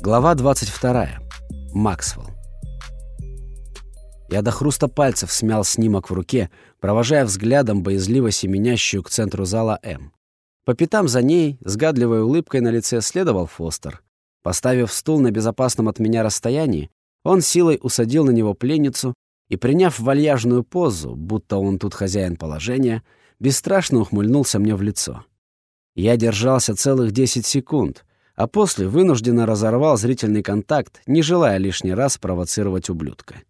Глава 22. Максвелл. Я до хруста пальцев смял снимок в руке, провожая взглядом боязливо семенящую к центру зала М. По пятам за ней, с гадливой улыбкой на лице, следовал Фостер. Поставив стул на безопасном от меня расстоянии, он силой усадил на него пленницу и, приняв вальяжную позу, будто он тут хозяин положения, бесстрашно ухмыльнулся мне в лицо. Я держался целых 10 секунд, а после вынужденно разорвал зрительный контакт, не желая лишний раз провоцировать ублюдка.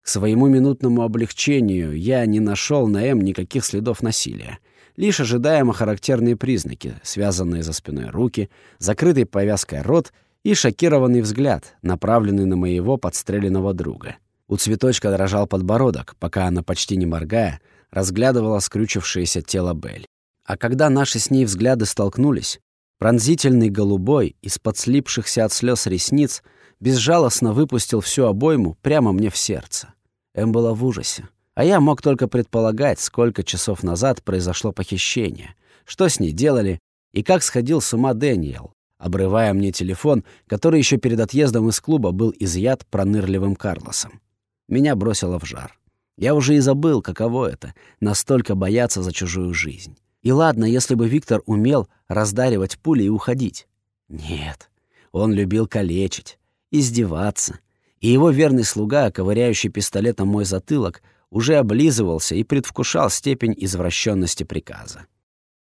К своему минутному облегчению я не нашел на М никаких следов насилия, лишь ожидаемо характерные признаки, связанные за спиной руки, закрытый повязкой рот и шокированный взгляд, направленный на моего подстреленного друга. У цветочка дрожал подбородок, пока она, почти не моргая, разглядывала скрючившееся тело Бель. А когда наши с ней взгляды столкнулись, Пронзительный голубой, из-под слипшихся от слез ресниц, безжалостно выпустил всю обойму прямо мне в сердце. Эм была в ужасе. А я мог только предполагать, сколько часов назад произошло похищение, что с ней делали и как сходил с ума Дэниел, обрывая мне телефон, который еще перед отъездом из клуба был изъят пронырливым Карлосом. Меня бросило в жар. Я уже и забыл, каково это — настолько бояться за чужую жизнь. И ладно, если бы Виктор умел раздаривать пули и уходить. Нет, он любил калечить, издеваться. И его верный слуга, ковыряющий пистолетом мой затылок, уже облизывался и предвкушал степень извращенности приказа.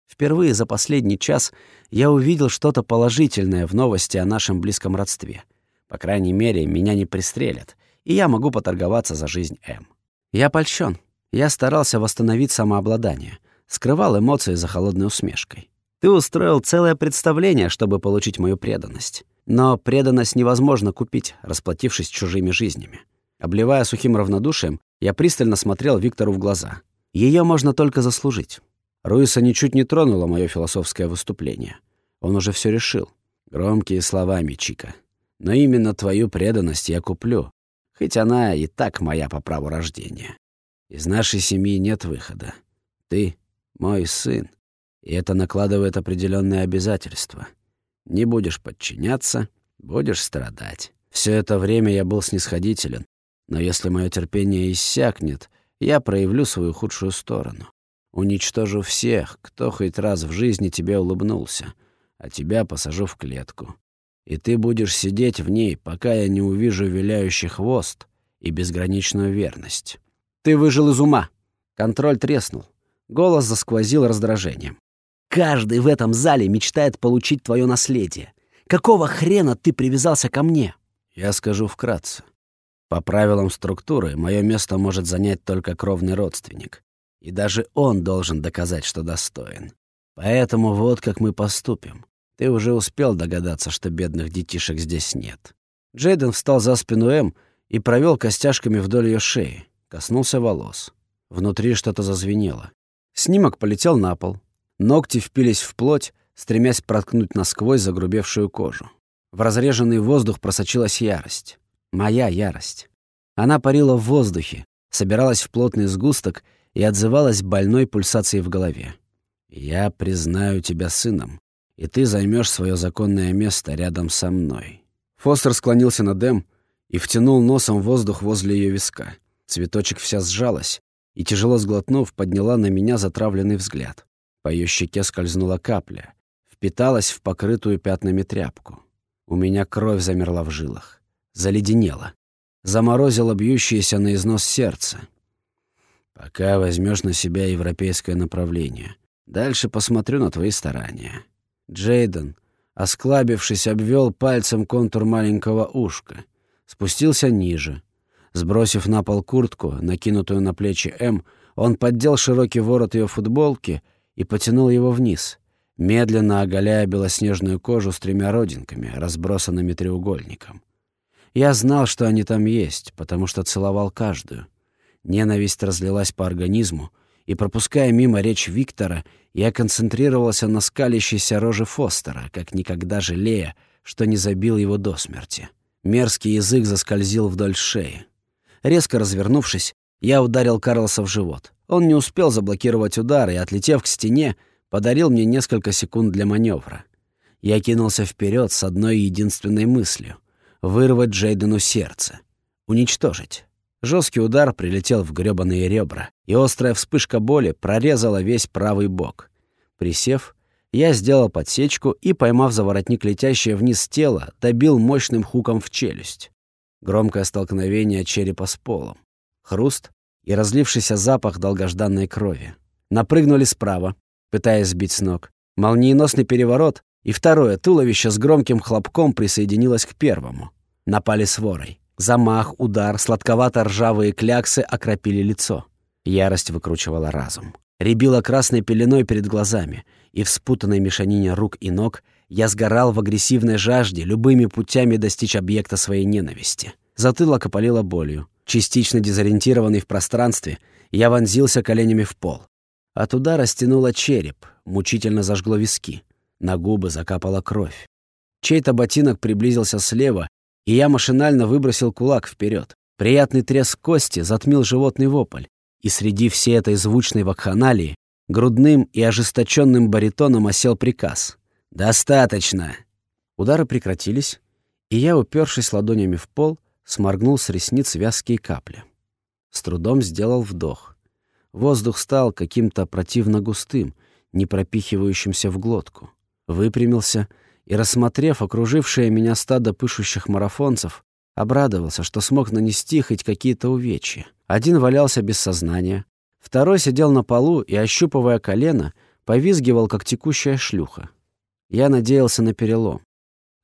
Впервые за последний час я увидел что-то положительное в новости о нашем близком родстве. По крайней мере, меня не пристрелят, и я могу поторговаться за жизнь М. Я польщен. Я старался восстановить самообладание — скрывал эмоции за холодной усмешкой. Ты устроил целое представление, чтобы получить мою преданность. Но преданность невозможно купить, расплатившись чужими жизнями. Обливая сухим равнодушием, я пристально смотрел Виктору в глаза. Ее можно только заслужить. Руиса ничуть не тронуло мое философское выступление. Он уже все решил. Громкие слова, Мичика. Но именно твою преданность я куплю, хоть она и так моя по праву рождения. Из нашей семьи нет выхода. Ты мой сын, и это накладывает определенные обязательства. Не будешь подчиняться, будешь страдать. Все это время я был снисходителен, но если мое терпение иссякнет, я проявлю свою худшую сторону. Уничтожу всех, кто хоть раз в жизни тебе улыбнулся, а тебя посажу в клетку. И ты будешь сидеть в ней, пока я не увижу виляющий хвост и безграничную верность. Ты выжил из ума. Контроль треснул. Голос засквозил раздражением. «Каждый в этом зале мечтает получить твое наследие. Какого хрена ты привязался ко мне?» Я скажу вкратце. По правилам структуры, мое место может занять только кровный родственник. И даже он должен доказать, что достоин. Поэтому вот как мы поступим. Ты уже успел догадаться, что бедных детишек здесь нет. Джейден встал за спину М и провел костяшками вдоль ее шеи. Коснулся волос. Внутри что-то зазвенело. Снимок полетел на пол. Ногти впились в плоть, стремясь проткнуть насквозь загрубевшую кожу. В разреженный воздух просочилась ярость. Моя ярость. Она парила в воздухе, собиралась в плотный сгусток и отзывалась больной пульсацией в голове. «Я признаю тебя сыном, и ты займешь свое законное место рядом со мной». Фостер склонился над Эм и втянул носом воздух возле ее виска. Цветочек вся сжалась, и, тяжело сглотнув, подняла на меня затравленный взгляд. По ее щеке скользнула капля, впиталась в покрытую пятнами тряпку. У меня кровь замерла в жилах, заледенела, заморозила бьющееся на износ сердце. Пока возьмешь на себя европейское направление. Дальше посмотрю на твои старания. Джейден, осклабившись, обвел пальцем контур маленького ушка, спустился ниже, Сбросив на пол куртку, накинутую на плечи М, он поддел широкий ворот ее футболки и потянул его вниз, медленно оголяя белоснежную кожу с тремя родинками, разбросанными треугольником. Я знал, что они там есть, потому что целовал каждую. Ненависть разлилась по организму, и, пропуская мимо речь Виктора, я концентрировался на скалящейся роже Фостера, как никогда жалея, что не забил его до смерти. Мерзкий язык заскользил вдоль шеи. Резко развернувшись, я ударил Карлоса в живот. Он не успел заблокировать удар и, отлетев к стене, подарил мне несколько секунд для маневра. Я кинулся вперед с одной единственной мыслью вырвать Джейдену сердце, уничтожить. Жесткий удар прилетел в грёбаные ребра, и острая вспышка боли прорезала весь правый бок. Присев, я сделал подсечку и, поймав за воротник летящее вниз тело, добил мощным хуком в челюсть. Громкое столкновение черепа с полом. Хруст и разлившийся запах долгожданной крови. Напрыгнули справа, пытаясь сбить с ног. Молниеносный переворот, и второе туловище с громким хлопком присоединилось к первому. Напали сворой. Замах, удар, сладковато-ржавые кляксы окропили лицо. Ярость выкручивала разум. Рябила красной пеленой перед глазами, и в спутанной мешанине рук и ног я сгорал в агрессивной жажде любыми путями достичь объекта своей ненависти. Затылок опалило болью. Частично дезориентированный в пространстве, я вонзился коленями в пол. От удара стянуло череп, мучительно зажгло виски. На губы закапала кровь. Чей-то ботинок приблизился слева и я машинально выбросил кулак вперед. Приятный треск кости затмил животный вопль, и среди всей этой звучной вакханалии грудным и ожесточенным баритоном осел приказ. «Достаточно!» Удары прекратились, и я, упершись ладонями в пол, сморгнул с ресниц вязкие капли. С трудом сделал вдох. Воздух стал каким-то противно густым, не пропихивающимся в глотку. Выпрямился — и, рассмотрев окружившее меня стадо пышущих марафонцев, обрадовался, что смог нанести хоть какие-то увечья. Один валялся без сознания, второй сидел на полу и, ощупывая колено, повизгивал, как текущая шлюха. Я надеялся на перелом.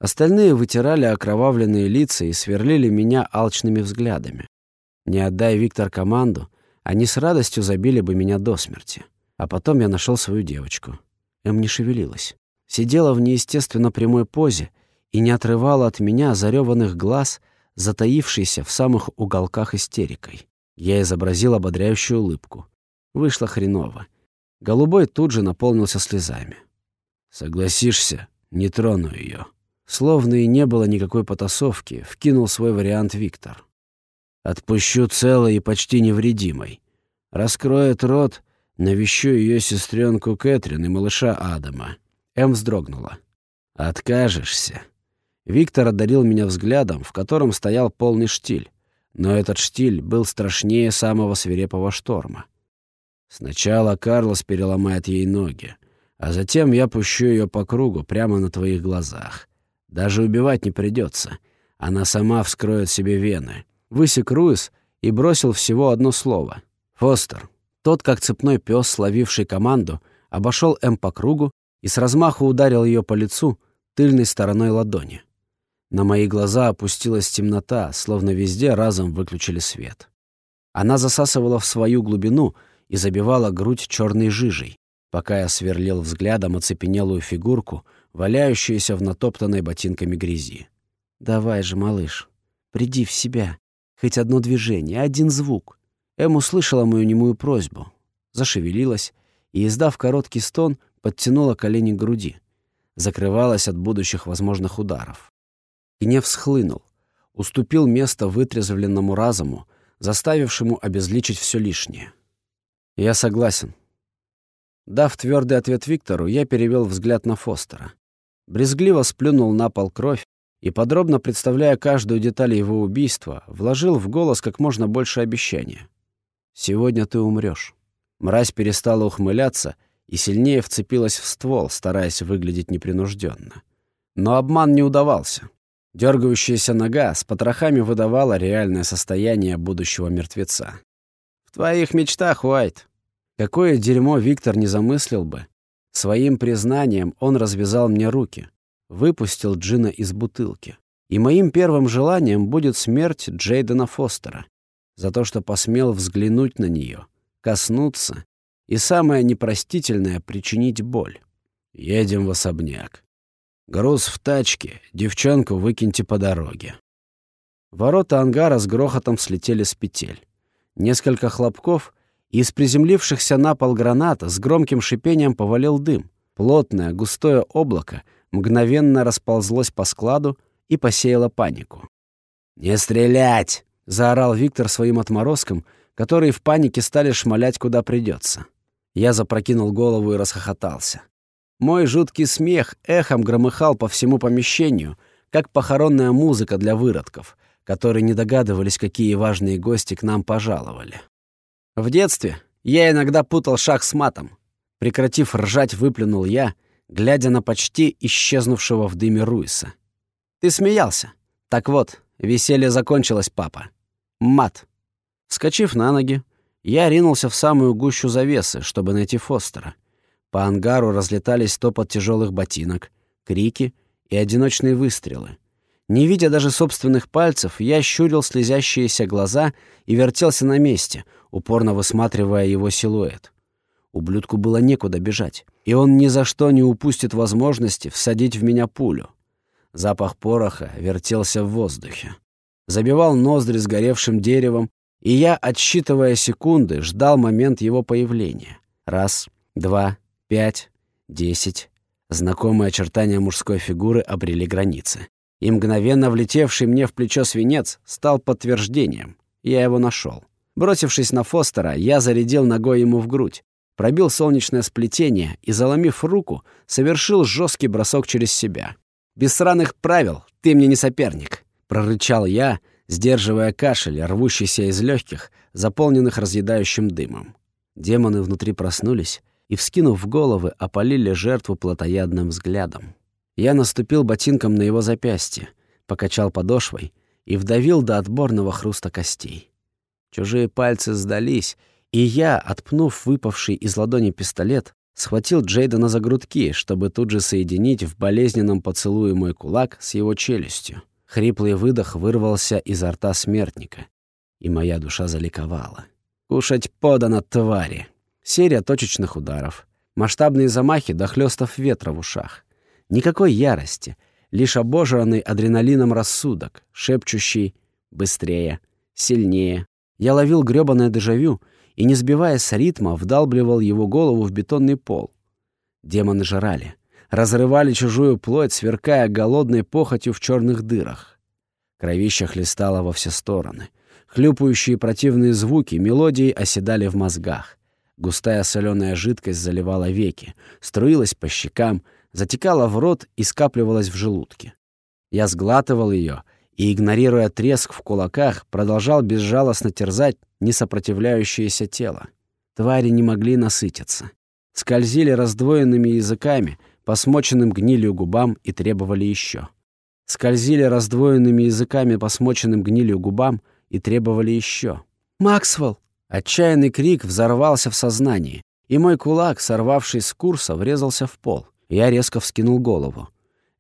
Остальные вытирали окровавленные лица и сверлили меня алчными взглядами. Не отдай Виктор команду, они с радостью забили бы меня до смерти. А потом я нашел свою девочку. Эм не шевелилась сидела в неестественно прямой позе и не отрывала от меня зареванных глаз, затаившейся в самых уголках истерикой. Я изобразил ободряющую улыбку. Вышло хреново. Голубой тут же наполнился слезами. «Согласишься, не трону ее. Словно и не было никакой потасовки, вкинул свой вариант Виктор. «Отпущу целой и почти невредимой. Раскроет рот, навещу ее сестренку Кэтрин и малыша Адама. Эм вздрогнула. «Откажешься». Виктор одарил меня взглядом, в котором стоял полный штиль. Но этот штиль был страшнее самого свирепого шторма. Сначала Карлос переломает ей ноги, а затем я пущу ее по кругу прямо на твоих глазах. Даже убивать не придется. Она сама вскроет себе вены. Высек Руис и бросил всего одно слово. «Фостер». Тот, как цепной пес, словивший команду, обошел М по кругу и с размаху ударил ее по лицу тыльной стороной ладони. На мои глаза опустилась темнота, словно везде разом выключили свет. Она засасывала в свою глубину и забивала грудь черной жижей, пока я сверлил взглядом оцепенелую фигурку, валяющуюся в натоптанной ботинками грязи. «Давай же, малыш, приди в себя. Хоть одно движение, один звук». Эм услышала мою немую просьбу, зашевелилась и, издав короткий стон, подтянула колени к груди, закрывалась от будущих возможных ударов. Гнев схлынул, уступил место вытрезвленному разуму, заставившему обезличить все лишнее. «Я согласен». Дав твердый ответ Виктору, я перевел взгляд на Фостера. Брезгливо сплюнул на пол кровь и, подробно представляя каждую деталь его убийства, вложил в голос как можно больше обещания. «Сегодня ты умрешь. Мразь перестала ухмыляться — и сильнее вцепилась в ствол, стараясь выглядеть непринужденно. Но обман не удавался. Дергающаяся нога с потрохами выдавала реальное состояние будущего мертвеца. «В твоих мечтах, Уайт!» Какое дерьмо Виктор не замыслил бы. Своим признанием он развязал мне руки, выпустил Джина из бутылки. И моим первым желанием будет смерть Джейдена Фостера за то, что посмел взглянуть на нее, коснуться и самое непростительное — причинить боль. Едем в особняк. Груз в тачке, девчонку выкиньте по дороге. Ворота ангара с грохотом слетели с петель. Несколько хлопков, из приземлившихся на пол граната с громким шипением повалил дым. Плотное, густое облако мгновенно расползлось по складу и посеяло панику. «Не стрелять!» — заорал Виктор своим отморозкам, которые в панике стали шмалять куда придется. Я запрокинул голову и расхохотался. Мой жуткий смех эхом громыхал по всему помещению, как похоронная музыка для выродков, которые не догадывались, какие важные гости к нам пожаловали. В детстве я иногда путал шах с матом. Прекратив ржать, выплюнул я, глядя на почти исчезнувшего в дыме Руиса. «Ты смеялся. Так вот, веселье закончилось, папа. Мат». Вскочив на ноги, я ринулся в самую гущу завесы, чтобы найти Фостера. По ангару разлетались топот тяжелых ботинок, крики и одиночные выстрелы. Не видя даже собственных пальцев, я щурил слезящиеся глаза и вертелся на месте, упорно высматривая его силуэт. Ублюдку было некуда бежать, и он ни за что не упустит возможности всадить в меня пулю. Запах пороха вертелся в воздухе. Забивал ноздри сгоревшим деревом, и я, отсчитывая секунды, ждал момент его появления. Раз, два, пять, десять. Знакомые очертания мужской фигуры обрели границы. И мгновенно влетевший мне в плечо свинец стал подтверждением. Я его нашел. Бросившись на Фостера, я зарядил ногой ему в грудь, пробил солнечное сплетение и, заломив руку, совершил жесткий бросок через себя. «Без сраных правил, ты мне не соперник!» — прорычал я, сдерживая кашель, рвущийся из легких, заполненных разъедающим дымом. Демоны внутри проснулись и, вскинув головы, опалили жертву плотоядным взглядом. Я наступил ботинком на его запястье, покачал подошвой и вдавил до отборного хруста костей. Чужие пальцы сдались, и я, отпнув выпавший из ладони пистолет, схватил Джейдена за грудки, чтобы тут же соединить в болезненном поцелуе мой кулак с его челюстью. Хриплый выдох вырвался изо рта смертника, и моя душа заликовала. «Кушать подано, твари!» Серия точечных ударов, масштабные замахи до хлёстов ветра в ушах. Никакой ярости, лишь обожранный адреналином рассудок, шепчущий «быстрее», «сильнее». Я ловил грёбаное дежавю и, не сбиваясь с ритма, вдалбливал его голову в бетонный пол. Демоны жрали, разрывали чужую плоть, сверкая голодной похотью в черных дырах. Кровища хлестало во все стороны. Хлюпающие противные звуки, мелодии оседали в мозгах. Густая соленая жидкость заливала веки, струилась по щекам — затекала в рот и скапливалась в желудке. Я сглатывал ее и, игнорируя треск в кулаках, продолжал безжалостно терзать несопротивляющееся тело. Твари не могли насытиться. Скользили раздвоенными языками по смоченным гнилью губам и требовали еще. Скользили раздвоенными языками по смоченным гнилью губам и требовали еще. «Максвелл!» Отчаянный крик взорвался в сознании, и мой кулак, сорвавшись с курса, врезался в пол. Я резко вскинул голову.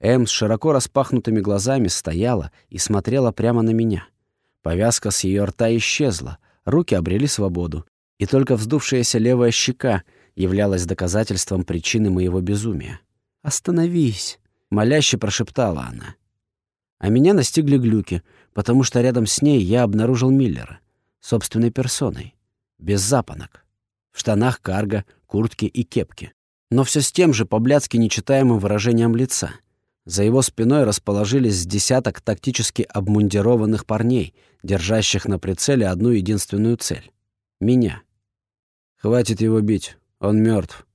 Эм с широко распахнутыми глазами стояла и смотрела прямо на меня. Повязка с ее рта исчезла, руки обрели свободу, и только вздувшаяся левая щека являлась доказательством причины моего безумия. «Остановись!» — моляще прошептала она. А меня настигли глюки, потому что рядом с ней я обнаружил Миллера, собственной персоной, без запонок, в штанах карго, куртке и кепке но все с тем же по-блядски нечитаемым выражением лица. За его спиной расположились десяток тактически обмундированных парней, держащих на прицеле одну единственную цель — меня. «Хватит его бить, он мертв.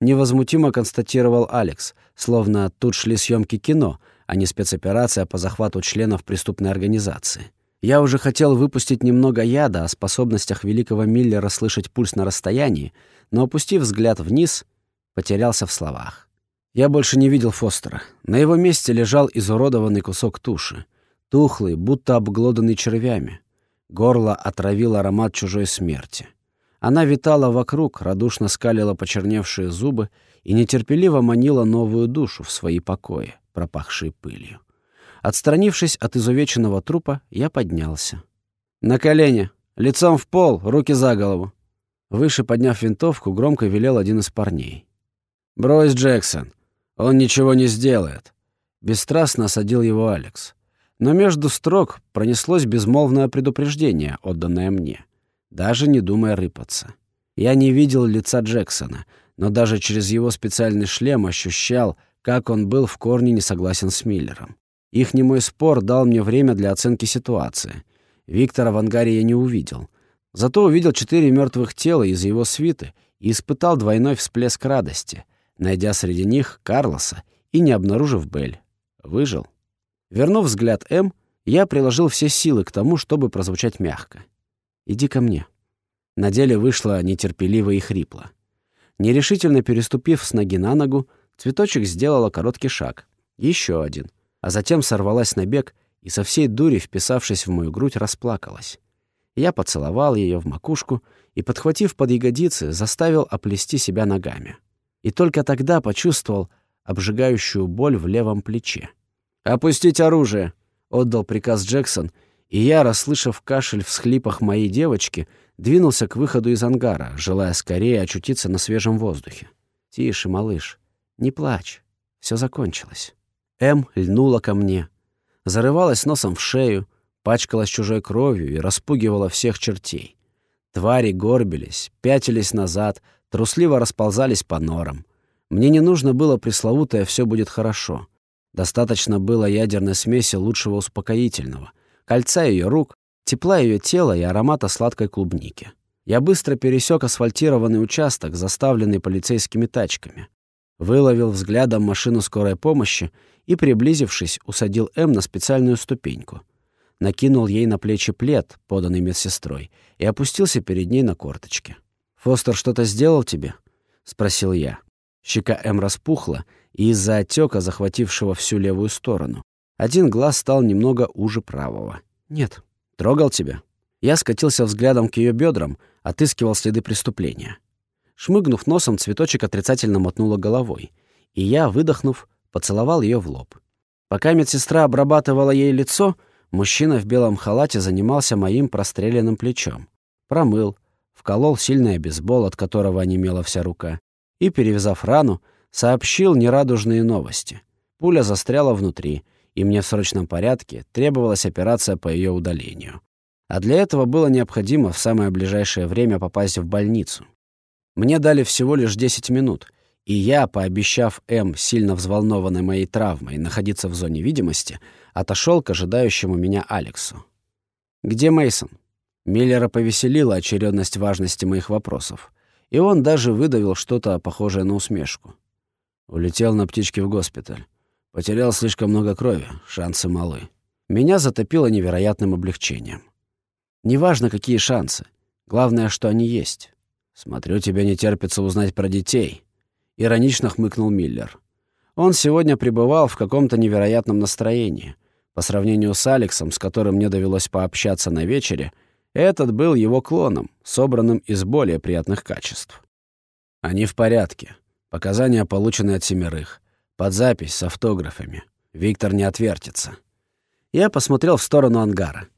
невозмутимо констатировал Алекс, словно тут шли съемки кино, а не спецоперация по захвату членов преступной организации. Я уже хотел выпустить немного яда о способностях великого Миллера слышать пульс на расстоянии, но, опустив взгляд вниз — потерялся в словах. Я больше не видел Фостера. На его месте лежал изуродованный кусок туши, тухлый, будто обглоданный червями. Горло отравил аромат чужой смерти. Она витала вокруг, радушно скалила почерневшие зубы и нетерпеливо манила новую душу в свои покои, пропахшие пылью. Отстранившись от изувеченного трупа, я поднялся. «На колени! Лицом в пол, руки за голову!» Выше подняв винтовку, громко велел один из парней. «Брось, Джексон. Он ничего не сделает». Бесстрастно осадил его Алекс. Но между строк пронеслось безмолвное предупреждение, отданное мне. Даже не думая рыпаться. Я не видел лица Джексона, но даже через его специальный шлем ощущал, как он был в корне не согласен с Миллером. Их немой спор дал мне время для оценки ситуации. Виктора в ангаре я не увидел. Зато увидел четыре мертвых тела из его свиты и испытал двойной всплеск радости — найдя среди них Карлоса и не обнаружив Бель. Выжил. Вернув взгляд М, я приложил все силы к тому, чтобы прозвучать мягко. «Иди ко мне». На деле вышло нетерпеливо и хрипло. Нерешительно переступив с ноги на ногу, цветочек сделала короткий шаг. Еще один. А затем сорвалась на бег и со всей дури, вписавшись в мою грудь, расплакалась. Я поцеловал ее в макушку и, подхватив под ягодицы, заставил оплести себя ногами. И только тогда почувствовал обжигающую боль в левом плече. «Опустить оружие!» — отдал приказ Джексон, и я, расслышав кашель в схлипах моей девочки, двинулся к выходу из ангара, желая скорее очутиться на свежем воздухе. «Тише, малыш, не плачь, все закончилось». М льнула ко мне, зарывалась носом в шею, пачкалась чужой кровью и распугивала всех чертей. Твари горбились, пятились назад, трусливо расползались по норам. Мне не нужно было пресловутое «все будет хорошо». Достаточно было ядерной смеси лучшего успокоительного, кольца ее рук, тепла ее тела и аромата сладкой клубники. Я быстро пересек асфальтированный участок, заставленный полицейскими тачками. Выловил взглядом машину скорой помощи и, приблизившись, усадил М на специальную ступеньку. Накинул ей на плечи плед, поданный медсестрой, и опустился перед ней на корточки. «Фостер что-то сделал тебе?» — спросил я. Щека М распухла, и из-за отека, захватившего всю левую сторону, один глаз стал немного уже правого. «Нет». «Трогал тебя?» Я скатился взглядом к ее бедрам, отыскивал следы преступления. Шмыгнув носом, цветочек отрицательно мотнула головой, и я, выдохнув, поцеловал ее в лоб. Пока медсестра обрабатывала ей лицо, мужчина в белом халате занимался моим простреленным плечом. Промыл, вколол сильный бейсбол, от которого онемела вся рука, и, перевязав рану, сообщил нерадужные новости. Пуля застряла внутри, и мне в срочном порядке требовалась операция по ее удалению. А для этого было необходимо в самое ближайшее время попасть в больницу. Мне дали всего лишь 10 минут, и я, пообещав М, сильно взволнованной моей травмой, находиться в зоне видимости, отошел к ожидающему меня Алексу. «Где Мейсон? Миллера повеселила очередность важности моих вопросов, и он даже выдавил что-то похожее на усмешку. Улетел на птичке в госпиталь. Потерял слишком много крови, шансы малы. Меня затопило невероятным облегчением. Неважно, какие шансы. Главное, что они есть. Смотрю, тебе не терпится узнать про детей. Иронично хмыкнул Миллер. Он сегодня пребывал в каком-то невероятном настроении. По сравнению с Алексом, с которым мне довелось пообщаться на вечере, этот был его клоном, собранным из более приятных качеств. Они в порядке. Показания получены от семерых. Под запись с автографами. Виктор не отвертится. Я посмотрел в сторону ангара.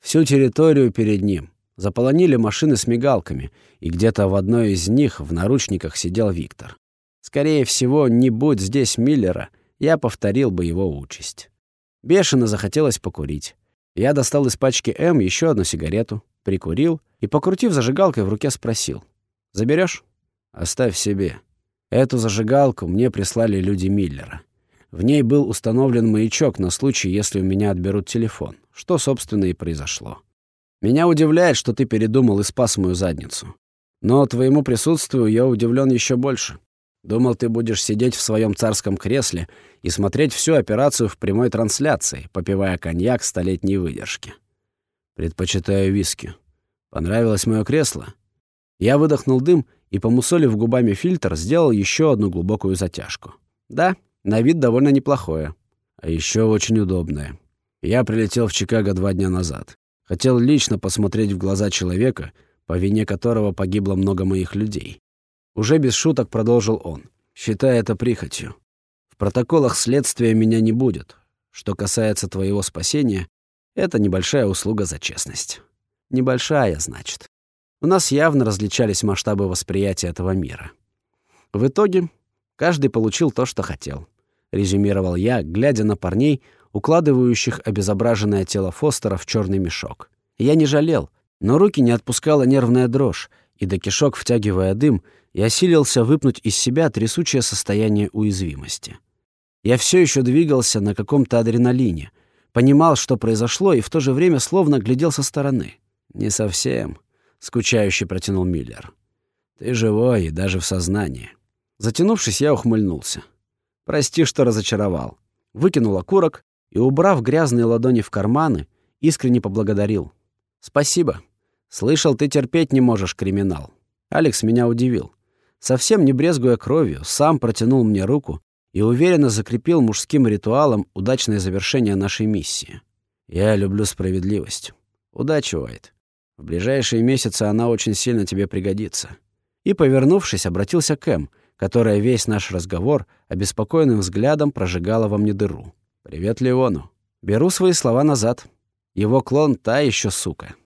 Всю территорию перед ним. Заполонили машины с мигалками, и где-то в одной из них в наручниках сидел Виктор. Скорее всего, не будь здесь Миллера, я повторил бы его участь. Бешено захотелось покурить. Я достал из пачки М еще одну сигарету, прикурил и, покрутив зажигалкой в руке, спросил. «Заберешь? «Оставь себе. Эту зажигалку мне прислали люди Миллера. В ней был установлен маячок на случай, если у меня отберут телефон, что, собственно, и произошло. Меня удивляет, что ты передумал и спас мою задницу. Но твоему присутствию я удивлен еще больше. Думал, ты будешь сидеть в своем царском кресле и смотреть всю операцию в прямой трансляции, попивая коньяк столетней выдержки. Предпочитаю виски. Понравилось мое кресло? Я выдохнул дым и, помусолив губами фильтр, сделал еще одну глубокую затяжку. Да, на вид довольно неплохое. А еще очень удобное. Я прилетел в Чикаго два дня назад. Хотел лично посмотреть в глаза человека, по вине которого погибло много моих людей. Уже без шуток продолжил он, считая это прихотью. В протоколах следствия меня не будет. Что касается твоего спасения, это небольшая услуга за честность. Небольшая, значит. У нас явно различались масштабы восприятия этого мира. В итоге каждый получил то, что хотел. Резюмировал я, глядя на парней, укладывающих обезображенное тело Фостера в черный мешок. Я не жалел, но руки не отпускала нервная дрожь, и до кишок, втягивая дым, я силился выпнуть из себя трясучее состояние уязвимости. Я все еще двигался на каком-то адреналине, понимал, что произошло, и в то же время словно глядел со стороны. Не совсем скучающе протянул Миллер. Ты живой и даже в сознании. Затянувшись, я ухмыльнулся. Прости, что разочаровал. Выкинул окурок и, убрав грязные ладони в карманы, искренне поблагодарил. «Спасибо. Слышал, ты терпеть не можешь криминал». Алекс меня удивил. Совсем не брезгуя кровью, сам протянул мне руку и уверенно закрепил мужским ритуалом удачное завершение нашей миссии. «Я люблю справедливость. Удачи, Уайт. В ближайшие месяцы она очень сильно тебе пригодится». И, повернувшись, обратился к Эм, которая весь наш разговор обеспокоенным взглядом прожигала во мне дыру. «Привет Леону. Беру свои слова назад. Его клон — та еще сука».